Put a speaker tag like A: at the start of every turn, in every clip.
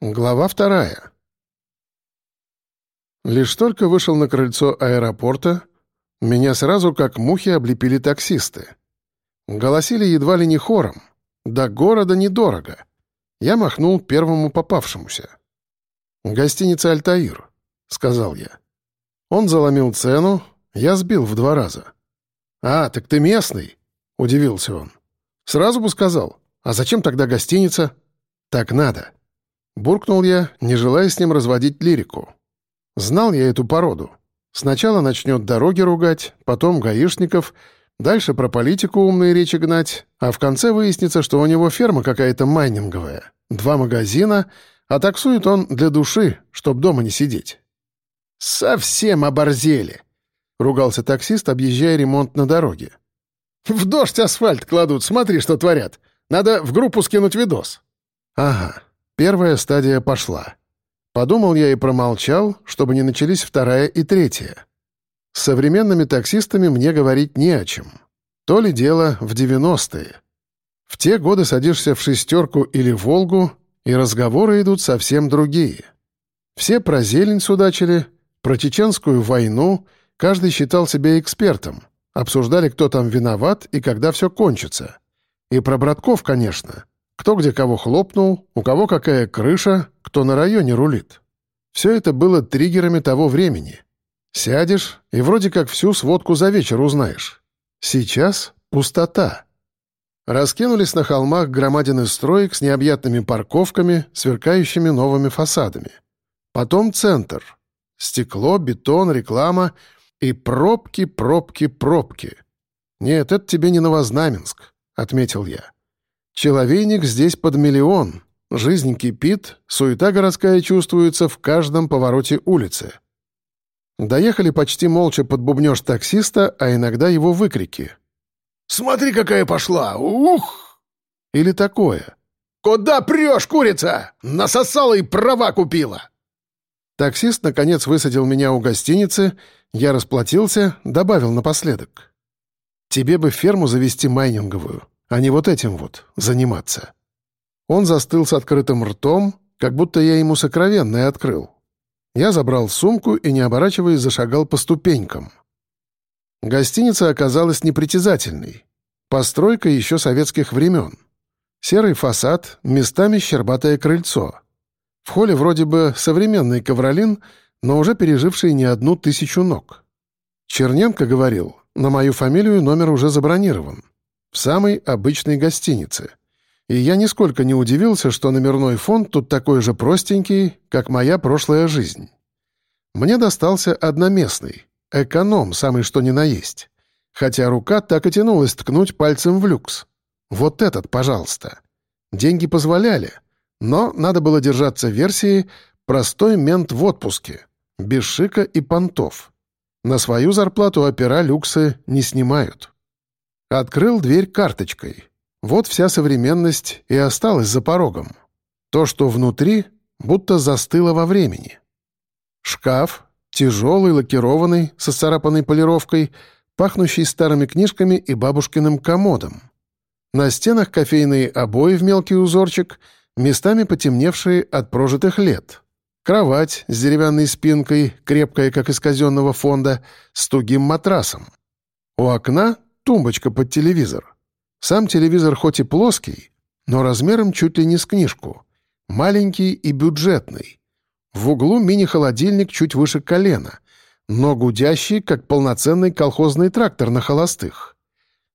A: Глава вторая. Лишь только вышел на крыльцо аэропорта, меня сразу как мухи облепили таксисты. Голосили едва ли не хором. До города недорого. Я махнул первому попавшемуся. «Гостиница «Альтаир», — сказал я. Он заломил цену, я сбил в два раза. «А, так ты местный?» — удивился он. «Сразу бы сказал. А зачем тогда гостиница?» «Так надо», Буркнул я, не желая с ним разводить лирику. Знал я эту породу. Сначала начнет дороги ругать, потом гаишников, дальше про политику умные речи гнать, а в конце выяснится, что у него ферма какая-то майнинговая, два магазина, а таксует он для души, чтоб дома не сидеть. «Совсем оборзели!» — ругался таксист, объезжая ремонт на дороге. «В дождь асфальт кладут, смотри, что творят. Надо в группу скинуть видос». «Ага, Первая стадия пошла. Подумал я и промолчал, чтобы не начались вторая и третья. С современными таксистами мне говорить не о чем. То ли дело в 90-е. В те годы садишься в «шестерку» или «Волгу», и разговоры идут совсем другие. Все про зелень судачили, про чеченскую войну, каждый считал себя экспертом, обсуждали, кто там виноват и когда все кончится. И про братков, конечно — кто где кого хлопнул, у кого какая крыша, кто на районе рулит. Все это было триггерами того времени. Сядешь и вроде как всю сводку за вечер узнаешь. Сейчас пустота. Раскинулись на холмах громадины строек с необъятными парковками, сверкающими новыми фасадами. Потом центр. Стекло, бетон, реклама и пробки, пробки, пробки. «Нет, это тебе не Новознаменск», — отметил я. Человейник здесь под миллион. Жизнь кипит, суета городская чувствуется в каждом повороте улицы. Доехали почти молча под бубнёж таксиста, а иногда его выкрики. «Смотри, какая пошла! Ух!» Или такое. «Куда прешь, курица? Насосала и права купила!» Таксист, наконец, высадил меня у гостиницы, я расплатился, добавил напоследок. «Тебе бы ферму завести майнинговую а не вот этим вот заниматься. Он застыл с открытым ртом, как будто я ему сокровенное открыл. Я забрал сумку и, не оборачиваясь, зашагал по ступенькам. Гостиница оказалась непритязательной. Постройка еще советских времен. Серый фасад, местами щербатое крыльцо. В холле вроде бы современный ковролин, но уже переживший не одну тысячу ног. Черненко говорил, на мою фамилию номер уже забронирован в самой обычной гостинице. И я нисколько не удивился, что номерной фонд тут такой же простенький, как моя прошлая жизнь. Мне достался одноместный, эконом, самый что ни на есть. Хотя рука так и тянулась ткнуть пальцем в люкс. Вот этот, пожалуйста. Деньги позволяли, но надо было держаться версии «простой мент в отпуске», без шика и понтов. На свою зарплату опера люксы не снимают. Открыл дверь карточкой. Вот вся современность и осталась за порогом. То, что внутри, будто застыло во времени. Шкаф, тяжелый, лакированный, со царапанной полировкой, пахнущий старыми книжками и бабушкиным комодом. На стенах кофейные обои в мелкий узорчик, местами потемневшие от прожитых лет. Кровать с деревянной спинкой, крепкая, как из казенного фонда, с тугим матрасом. У окна Тумбочка под телевизор. Сам телевизор хоть и плоский, но размером чуть ли не с книжку. Маленький и бюджетный. В углу мини-холодильник чуть выше колена, но гудящий, как полноценный колхозный трактор на холостых.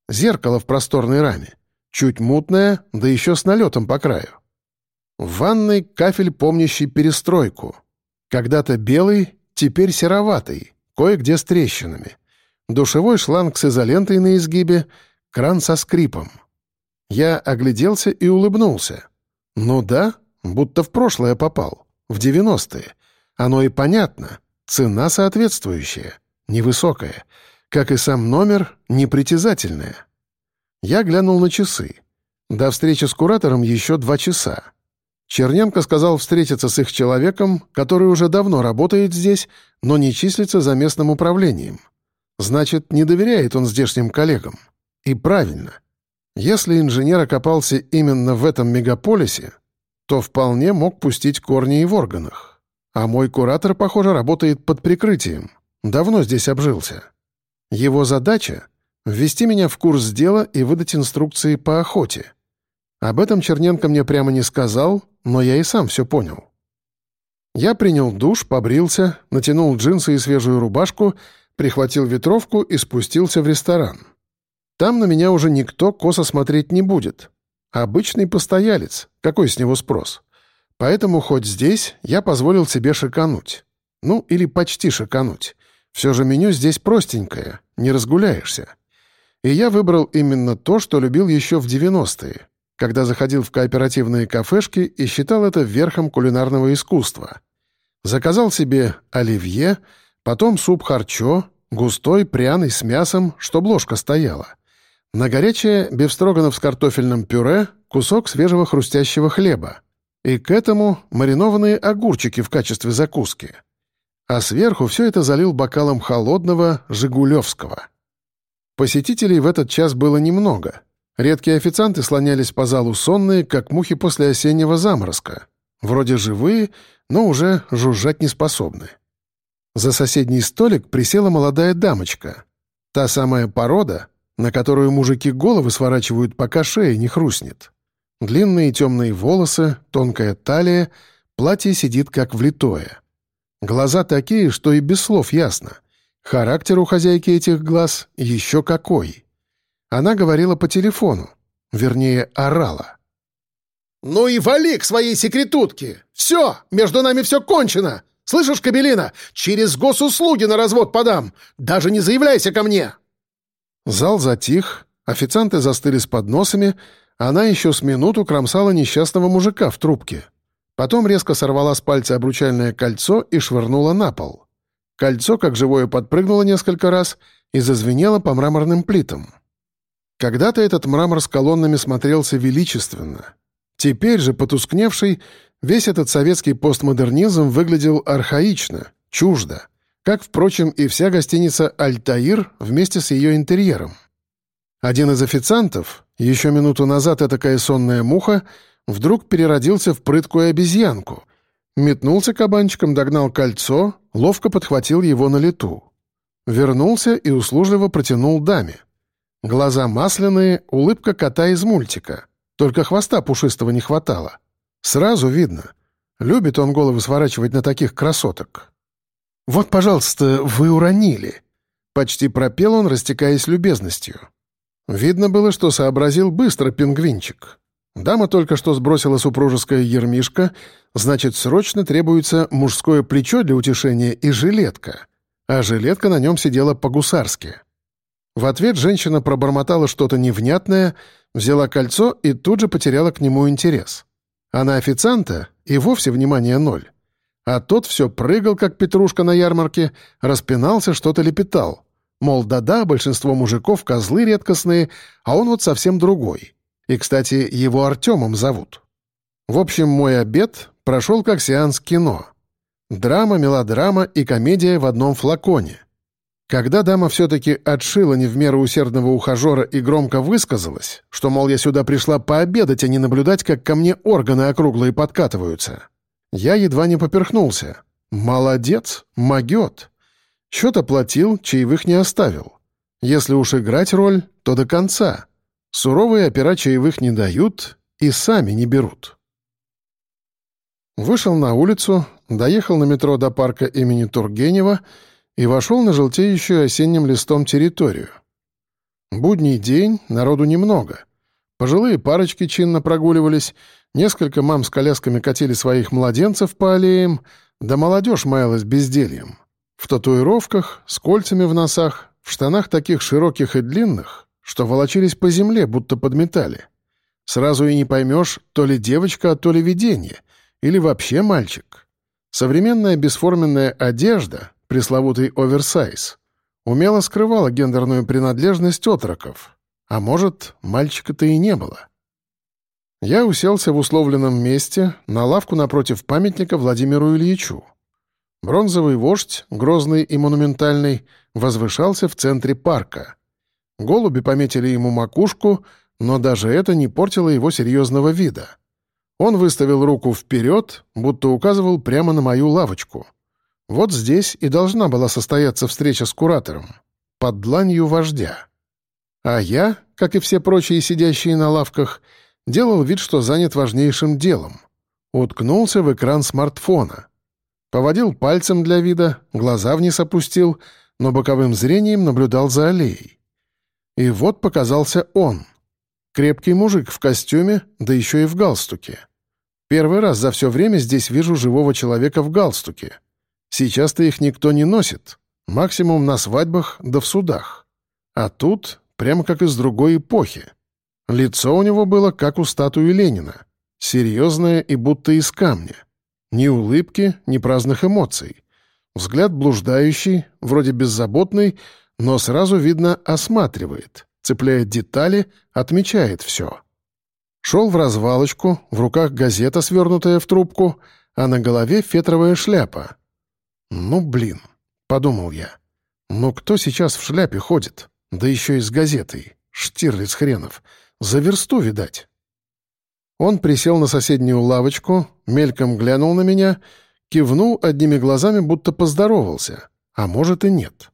A: Зеркало в просторной раме. Чуть мутное, да еще с налетом по краю. В ванной кафель, помнящий перестройку. Когда-то белый, теперь сероватый, кое-где с трещинами душевой шланг с изолентой на изгибе, кран со скрипом. Я огляделся и улыбнулся. Ну да, будто в прошлое попал, в девяностые. Оно и понятно, цена соответствующая, невысокая, как и сам номер, непритязательная. Я глянул на часы. До встречи с куратором еще два часа. Черненко сказал встретиться с их человеком, который уже давно работает здесь, но не числится за местным управлением. Значит, не доверяет он здешним коллегам. И правильно. Если инженер окопался именно в этом мегаполисе, что вполне мог пустить корни и в органах. А мой куратор, похоже, работает под прикрытием. Давно здесь обжился. Его задача — ввести меня в курс дела и выдать инструкции по охоте. Об этом Черненко мне прямо не сказал, но я и сам все понял. Я принял душ, побрился, натянул джинсы и свежую рубашку, прихватил ветровку и спустился в ресторан. Там на меня уже никто косо смотреть не будет. Обычный постоялец, какой с него спрос? Поэтому хоть здесь я позволил себе шикануть. Ну, или почти шикануть. Все же меню здесь простенькое, не разгуляешься. И я выбрал именно то, что любил еще в 90-е, когда заходил в кооперативные кафешки и считал это верхом кулинарного искусства. Заказал себе оливье, потом суп харчо, густой, пряный, с мясом, чтоб ложка стояла. На горячее бифстроганов с картофельным пюре, кусок свежего хрустящего хлеба. И к этому маринованные огурчики в качестве закуски а сверху все это залил бокалом холодного «Жигулевского». Посетителей в этот час было немного. Редкие официанты слонялись по залу сонные, как мухи после осеннего заморозка. Вроде живые, но уже жужжать не способны. За соседний столик присела молодая дамочка. Та самая порода, на которую мужики головы сворачивают, пока шея не хрустнет. Длинные темные волосы, тонкая талия, платье сидит как влитое. Глаза такие, что и без слов ясно. Характер у хозяйки этих глаз еще какой. Она говорила по телефону, вернее, орала.
B: «Ну и вали к своей секретутке! Все, между нами все кончено! Слышишь, Кабелина, через госуслуги на развод подам! Даже не заявляйся ко мне!»
A: Зал затих, официанты застыли с подносами, она еще с минуту кромсала несчастного мужика в трубке. Потом резко сорвала с пальца обручальное кольцо и швырнула на пол. Кольцо, как живое, подпрыгнуло несколько раз и зазвенело по мраморным плитам. Когда-то этот мрамор с колоннами смотрелся величественно. Теперь же, потускневший, весь этот советский постмодернизм выглядел архаично, чуждо, как, впрочем, и вся гостиница «Альтаир» вместе с ее интерьером. Один из официантов, еще минуту назад этакая сонная муха, вдруг переродился в прыткую обезьянку. Метнулся кабанчиком, догнал кольцо, ловко подхватил его на лету. Вернулся и услужливо протянул даме. Глаза масляные, улыбка кота из мультика. Только хвоста пушистого не хватало. Сразу видно. Любит он головы сворачивать на таких красоток. «Вот, пожалуйста, вы уронили», — почти пропел он, растекаясь любезностью. Видно было, что сообразил быстро пингвинчик. Дама только что сбросила супружеское ермишко, значит, срочно требуется мужское плечо для утешения и жилетка. А жилетка на нем сидела по-гусарски. В ответ женщина пробормотала что-то невнятное, взяла кольцо и тут же потеряла к нему интерес. А на официанта и вовсе внимание ноль. А тот все прыгал, как петрушка на ярмарке, распинался, что-то лепетал. Мол, да-да, большинство мужиков козлы редкостные, а он вот совсем другой. И, кстати, его Артемом зовут. В общем, мой обед прошел как сеанс кино. Драма, мелодрама и комедия в одном флаконе. Когда дама все-таки отшила не в меру усердного ухажера и громко высказалась, что, мол, я сюда пришла пообедать, а не наблюдать, как ко мне органы округлые подкатываются, я едва не поперхнулся. Молодец, могет. Счет оплатил, чаевых не оставил. Если уж играть роль, то до конца. Суровые опера чаевых не дают и сами не берут. Вышел на улицу, доехал на метро до парка имени Тургенева и вошел на желтеющую осенним листом территорию. Будний день, народу немного. Пожилые парочки чинно прогуливались, несколько мам с колясками катили своих младенцев по аллеям, да молодежь маялась бездельем. В татуировках, с кольцами в носах, в штанах таких широких и длинных, что волочились по земле, будто подметали. Сразу и не поймешь, то ли девочка, то ли видение, или вообще мальчик. Современная бесформенная одежда, пресловутый оверсайз, умело скрывала гендерную принадлежность отроков. А может, мальчика-то и не было. Я уселся в условленном месте на лавку напротив памятника Владимиру Ильичу. Бронзовый вождь, грозный и монументальный, возвышался в центре парка — Голуби пометили ему макушку, но даже это не портило его серьезного вида. Он выставил руку вперед, будто указывал прямо на мою лавочку. Вот здесь и должна была состояться встреча с куратором. Под дланью вождя. А я, как и все прочие сидящие на лавках, делал вид, что занят важнейшим делом. Уткнулся в экран смартфона. Поводил пальцем для вида, глаза вниз опустил, но боковым зрением наблюдал за аллеей. И вот показался он. Крепкий мужик в костюме, да еще и в галстуке. Первый раз за все время здесь вижу живого человека в галстуке. Сейчас-то их никто не носит. Максимум на свадьбах да в судах. А тут прямо как из другой эпохи. Лицо у него было как у статуи Ленина. Серьезное и будто из камня. Ни улыбки, ни праздных эмоций. Взгляд блуждающий, вроде беззаботный, но сразу видно осматривает, цепляет детали, отмечает все. Шел в развалочку, в руках газета, свернутая в трубку, а на голове фетровая шляпа. «Ну, блин», — подумал я. «Ну кто сейчас в шляпе ходит? Да еще и с газетой. Штирлиц хренов. За версту, видать». Он присел на соседнюю лавочку, мельком глянул на меня, кивнул одними глазами, будто поздоровался. А может и нет.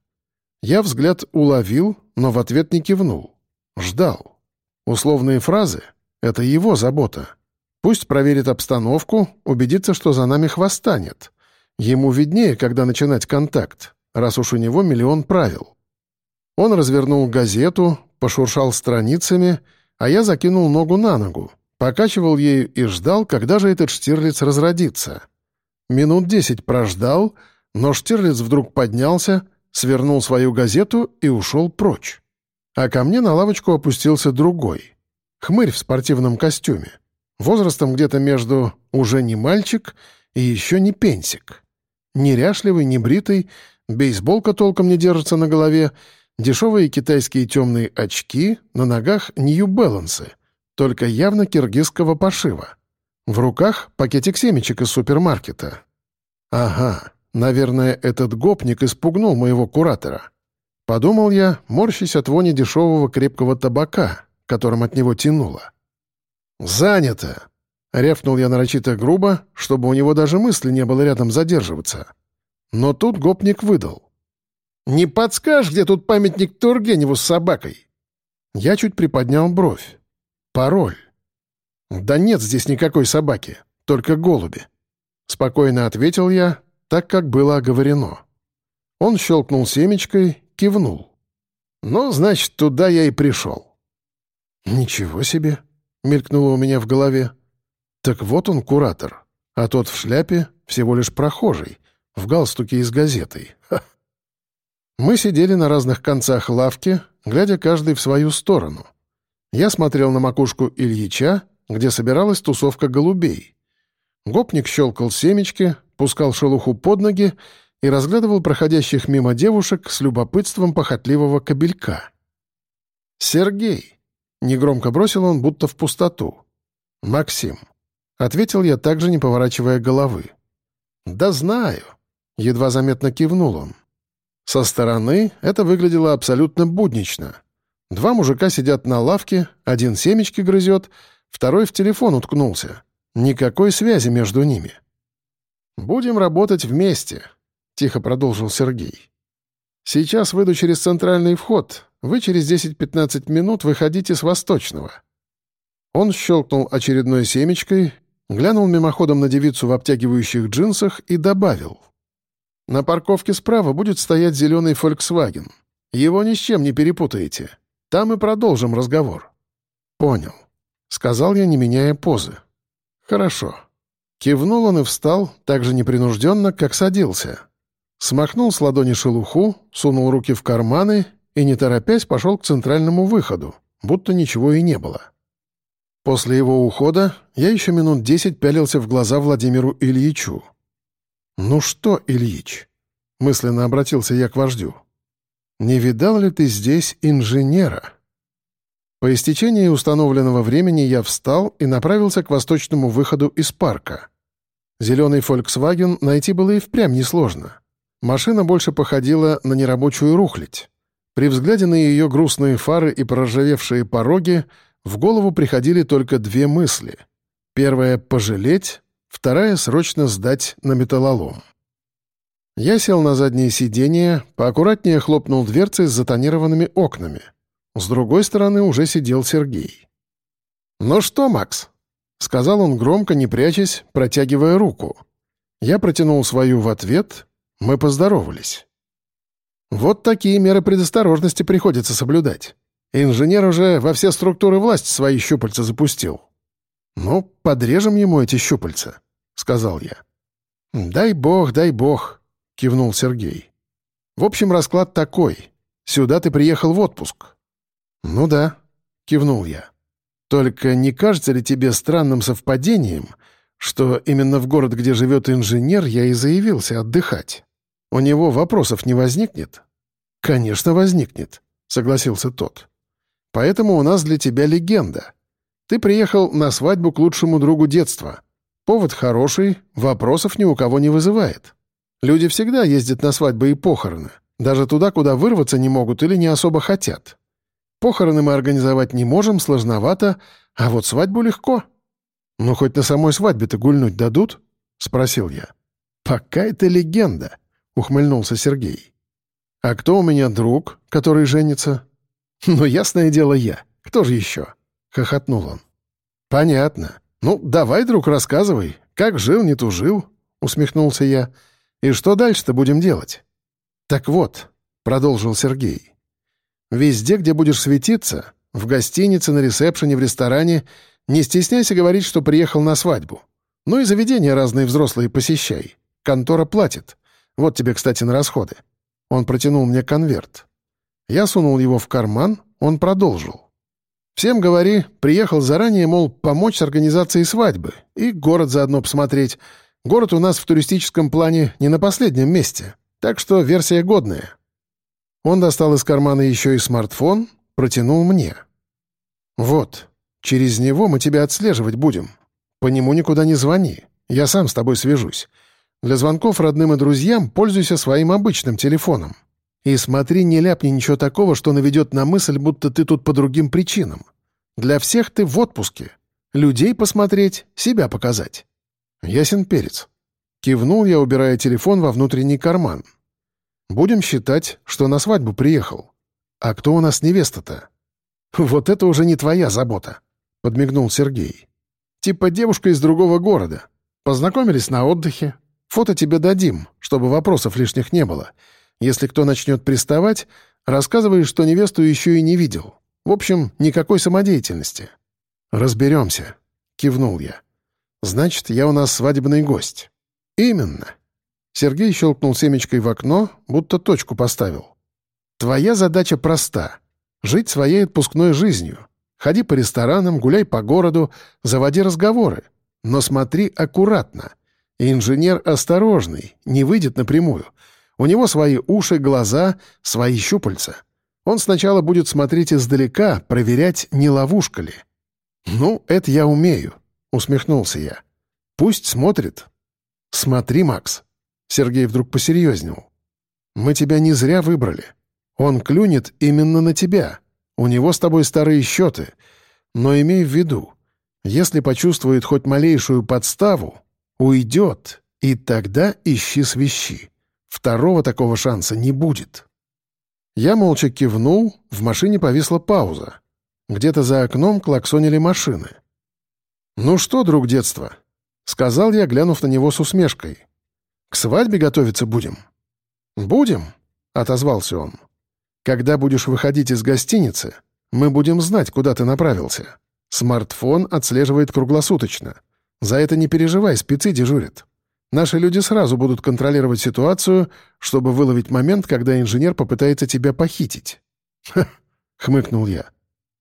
A: Я взгляд уловил, но в ответ не кивнул. Ждал. Условные фразы — это его забота. Пусть проверит обстановку, убедится, что за нами хвоста нет. Ему виднее, когда начинать контакт, раз уж у него миллион правил. Он развернул газету, пошуршал страницами, а я закинул ногу на ногу, покачивал ею и ждал, когда же этот Штирлиц разродится. Минут десять прождал, но Штирлиц вдруг поднялся, свернул свою газету и ушел прочь. А ко мне на лавочку опустился другой. Хмырь в спортивном костюме. Возрастом где-то между «уже не мальчик» и «еще не пенсик». Неряшливый, небритый, бейсболка толком не держится на голове, дешевые китайские темные очки, на ногах нью-балансы, только явно киргизского пошива. В руках пакетик семечек из супермаркета. Ага, Наверное, этот гопник испугнул моего куратора. Подумал я, морщись от вони дешевого крепкого табака, которым от него тянуло. «Занято!» — рявкнул я нарочито грубо, чтобы у него даже мысли не было рядом задерживаться. Но тут гопник выдал. «Не подскажешь, где тут памятник Тургеневу с собакой?» Я чуть приподнял бровь. «Пароль». «Да нет здесь никакой собаки, только голуби». Спокойно ответил я, так, как было оговорено. Он щелкнул семечкой, кивнул. «Ну, значит, туда я и пришел». «Ничего себе!» — мелькнуло у меня в голове. «Так вот он, куратор, а тот в шляпе всего лишь прохожий, в галстуке и с газетой. Ха. Мы сидели на разных концах лавки, глядя каждый в свою сторону. Я смотрел на макушку Ильича, где собиралась тусовка голубей. Гопник щелкал семечки, пускал шелуху под ноги и разглядывал проходящих мимо девушек с любопытством похотливого кобелька. «Сергей!» — негромко бросил он, будто в пустоту. «Максим!» — ответил я, также не поворачивая головы. «Да знаю!» — едва заметно кивнул он. Со стороны это выглядело абсолютно буднично. Два мужика сидят на лавке, один семечки грызет, второй в телефон уткнулся. Никакой связи между ними. «Будем работать вместе», — тихо продолжил Сергей. «Сейчас выйду через центральный вход. Вы через 10-15 минут выходите с восточного». Он щелкнул очередной семечкой, глянул мимоходом на девицу в обтягивающих джинсах и добавил. «На парковке справа будет стоять зеленый Volkswagen. Его ни с чем не перепутаете. Там и продолжим разговор». «Понял», — сказал я, не меняя позы. «Хорошо». Кивнул он и встал, так же непринужденно, как садился. Смахнул с ладони шелуху, сунул руки в карманы и, не торопясь, пошел к центральному выходу, будто ничего и не было. После его ухода я еще минут десять пялился в глаза Владимиру Ильичу. «Ну что, Ильич?» — мысленно обратился я к вождю. «Не видал ли ты здесь инженера?» По истечении установленного времени я встал и направился к восточному выходу из парка. Зеленый Volkswagen найти было и впрямь несложно. Машина больше походила на нерабочую рухлядь. При взгляде на ее грустные фары и проржавевшие пороги в голову приходили только две мысли. Первая — пожалеть, вторая — срочно сдать на металлолом. Я сел на заднее сиденье, поаккуратнее хлопнул дверцей с затонированными окнами. С другой стороны уже сидел Сергей. «Ну что, Макс?» — сказал он громко, не прячась, протягивая руку. Я протянул свою в ответ, мы поздоровались. Вот такие меры предосторожности приходится соблюдать. Инженер уже во все структуры власти свои щупальца запустил. «Ну, подрежем ему эти щупальца», — сказал я. «Дай бог, дай бог», — кивнул Сергей. «В общем, расклад такой. Сюда ты приехал в отпуск». «Ну да», — кивнул я. «Только не кажется ли тебе странным совпадением, что именно в город, где живет инженер, я и заявился отдыхать? У него вопросов не возникнет?» «Конечно, возникнет», — согласился тот. «Поэтому у нас для тебя легенда. Ты приехал на свадьбу к лучшему другу детства. Повод хороший, вопросов ни у кого не вызывает». Люди всегда ездят на свадьбы и похороны, даже туда, куда вырваться не могут или не особо хотят. Похороны мы организовать не можем, сложновато, а вот свадьбу легко. «Ну, хоть на самой свадьбе-то гульнуть дадут?» — спросил я. «Пока это легенда», — ухмыльнулся Сергей. «А кто у меня друг, который женится?» «Ну, ясное дело, я. Кто же еще?» — хохотнул он. «Понятно. Ну, давай, друг, рассказывай. Как жил, не тужил?» — усмехнулся я. И что дальше-то будем делать? Так вот, продолжил Сергей. Везде, где будешь светиться, в гостинице, на ресепшене, в ресторане, не стесняйся говорить, что приехал на свадьбу. Ну и заведения разные взрослые посещай. Контора платит. Вот тебе, кстати, на расходы. Он протянул мне конверт. Я сунул его в карман, он продолжил. Всем говори, приехал заранее, мол, помочь с организацией свадьбы и город заодно посмотреть, Город у нас в туристическом плане не на последнем месте, так что версия годная. Он достал из кармана еще и смартфон, протянул мне. «Вот, через него мы тебя отслеживать будем. По нему никуда не звони, я сам с тобой свяжусь. Для звонков родным и друзьям пользуйся своим обычным телефоном. И смотри, не ляпни ничего такого, что наведет на мысль, будто ты тут по другим причинам. Для всех ты в отпуске. Людей посмотреть, себя показать. Ясен перец. Кивнул я, убирая телефон во внутренний карман. Будем считать, что на свадьбу приехал. А кто у нас невеста-то? Вот это уже не твоя забота, подмигнул Сергей. Типа девушка из другого города. Познакомились на отдыхе. Фото тебе дадим, чтобы вопросов лишних не было. Если кто начнет приставать, рассказывай, что невесту еще и не видел. В общем, никакой самодеятельности. «Разберемся», — кивнул я. Значит, я у нас свадебный гость. Именно. Сергей щелкнул семечкой в окно, будто точку поставил. Твоя задача проста — жить своей отпускной жизнью. Ходи по ресторанам, гуляй по городу, заводи разговоры. Но смотри аккуратно. Инженер осторожный, не выйдет напрямую. У него свои уши, глаза, свои щупальца. Он сначала будет смотреть издалека, проверять, не ловушка ли. Ну, это я умею. — усмехнулся я. «Пусть смотрит». «Смотри, Макс». Сергей вдруг посерьезнел. «Мы тебя не зря выбрали. Он клюнет именно на тебя. У него с тобой старые счеты. Но имей в виду, если почувствует хоть малейшую подставу, уйдет, и тогда ищи свищи. Второго такого шанса не будет». Я молча кивнул, в машине повисла пауза. Где-то за окном клаксонили машины. «Ну что, друг детства?» — сказал я, глянув на него с усмешкой. «К свадьбе готовиться будем?» «Будем», — отозвался он. «Когда будешь выходить из гостиницы, мы будем знать, куда ты направился. Смартфон отслеживает круглосуточно. За это не переживай, спецы дежурят. Наши люди сразу будут контролировать ситуацию, чтобы выловить момент, когда инженер попытается тебя похитить». «Ха!» — хмыкнул я.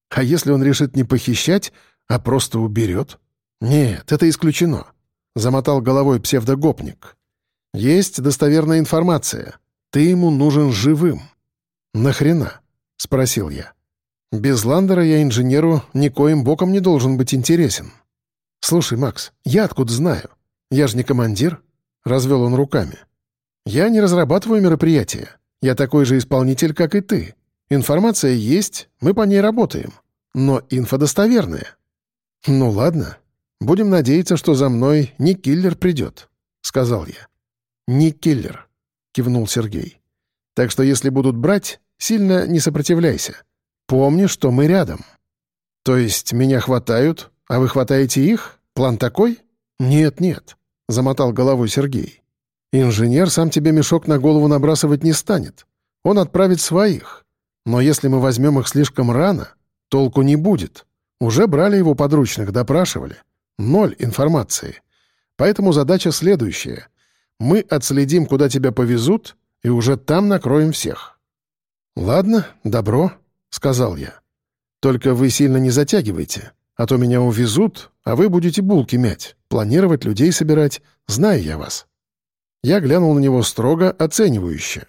A: «А если он решит не похищать, а просто уберет?» «Нет, это исключено», — замотал головой псевдогопник. «Есть достоверная информация. Ты ему нужен живым». «Нахрена?» — спросил я. «Без Ландера я инженеру никоим боком не должен быть интересен». «Слушай, Макс, я откуда знаю? Я же не командир», — развел он руками. «Я не разрабатываю мероприятия. Я такой же исполнитель, как и ты. Информация есть, мы по ней работаем. Но инфа достоверная». «Ну ладно, Будем надеяться, что за мной не киллер придет», — сказал я. «Не киллер», — кивнул Сергей. «Так что если будут брать, сильно не сопротивляйся. Помни, что мы рядом». «То есть меня хватают, а вы хватаете их? План такой?» «Нет-нет», — замотал головой Сергей. «Инженер сам тебе мешок на голову набрасывать не станет. Он отправит своих. Но если мы возьмем их слишком рано, толку не будет. Уже брали его подручных, допрашивали. Ноль информации. Поэтому задача следующая. Мы отследим, куда тебя повезут, и уже там накроем всех». «Ладно, добро», — сказал я. «Только вы сильно не затягивайте, а то меня увезут, а вы будете булки мять, планировать людей собирать, знаю я вас». Я глянул на него строго, оценивающе.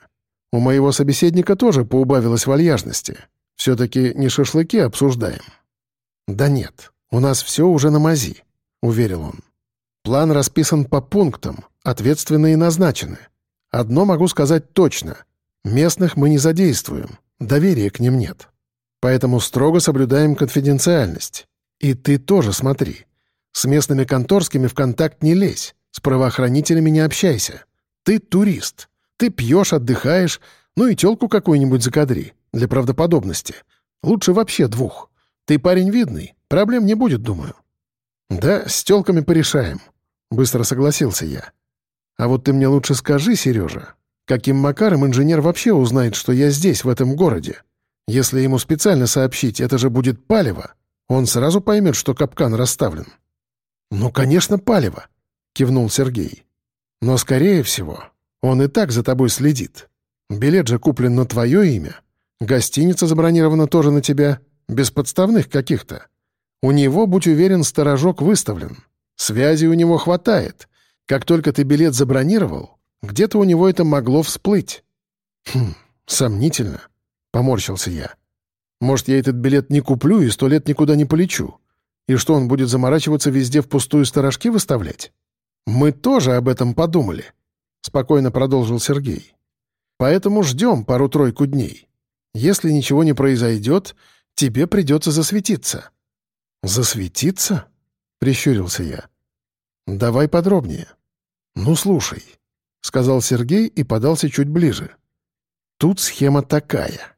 A: У моего собеседника тоже поубавилось вальяжности. Все-таки не шашлыки обсуждаем. «Да нет, у нас все уже на мази», — уверил он. «План расписан по пунктам, ответственные назначены. Одно могу сказать точно. Местных мы не задействуем, доверия к ним нет. Поэтому строго соблюдаем конфиденциальность. И ты тоже смотри. С местными конторскими в контакт не лезь, с правоохранителями не общайся. Ты турист. Ты пьешь, отдыхаешь, ну и телку какую-нибудь закадри, для правдоподобности. Лучше вообще двух. Ты парень видный, проблем не будет, думаю». «Да, с телками порешаем», — быстро согласился я. «А вот ты мне лучше скажи, Сережа, каким макаром инженер вообще узнает, что я здесь, в этом городе? Если ему специально сообщить, это же будет палево. Он сразу поймет, что капкан расставлен». «Ну, конечно, палево», — кивнул Сергей. «Но, скорее всего, он и так за тобой следит. Билет же куплен на твое имя. Гостиница забронирована тоже на тебя, без подставных каких-то. У него, будь уверен, сторожок выставлен. Связи у него хватает. Как только ты билет забронировал, где-то у него это могло всплыть. Хм, сомнительно. Поморщился я. Может, я этот билет не куплю и сто лет никуда не полечу? И что, он будет заморачиваться везде впустую сторожки выставлять? Мы тоже об этом подумали. Спокойно продолжил Сергей. Поэтому ждем пару-тройку дней. Если ничего не произойдет, тебе придется засветиться. «Засветиться?» — прищурился я. «Давай подробнее». «Ну, слушай», — сказал Сергей и подался чуть ближе. «Тут схема такая.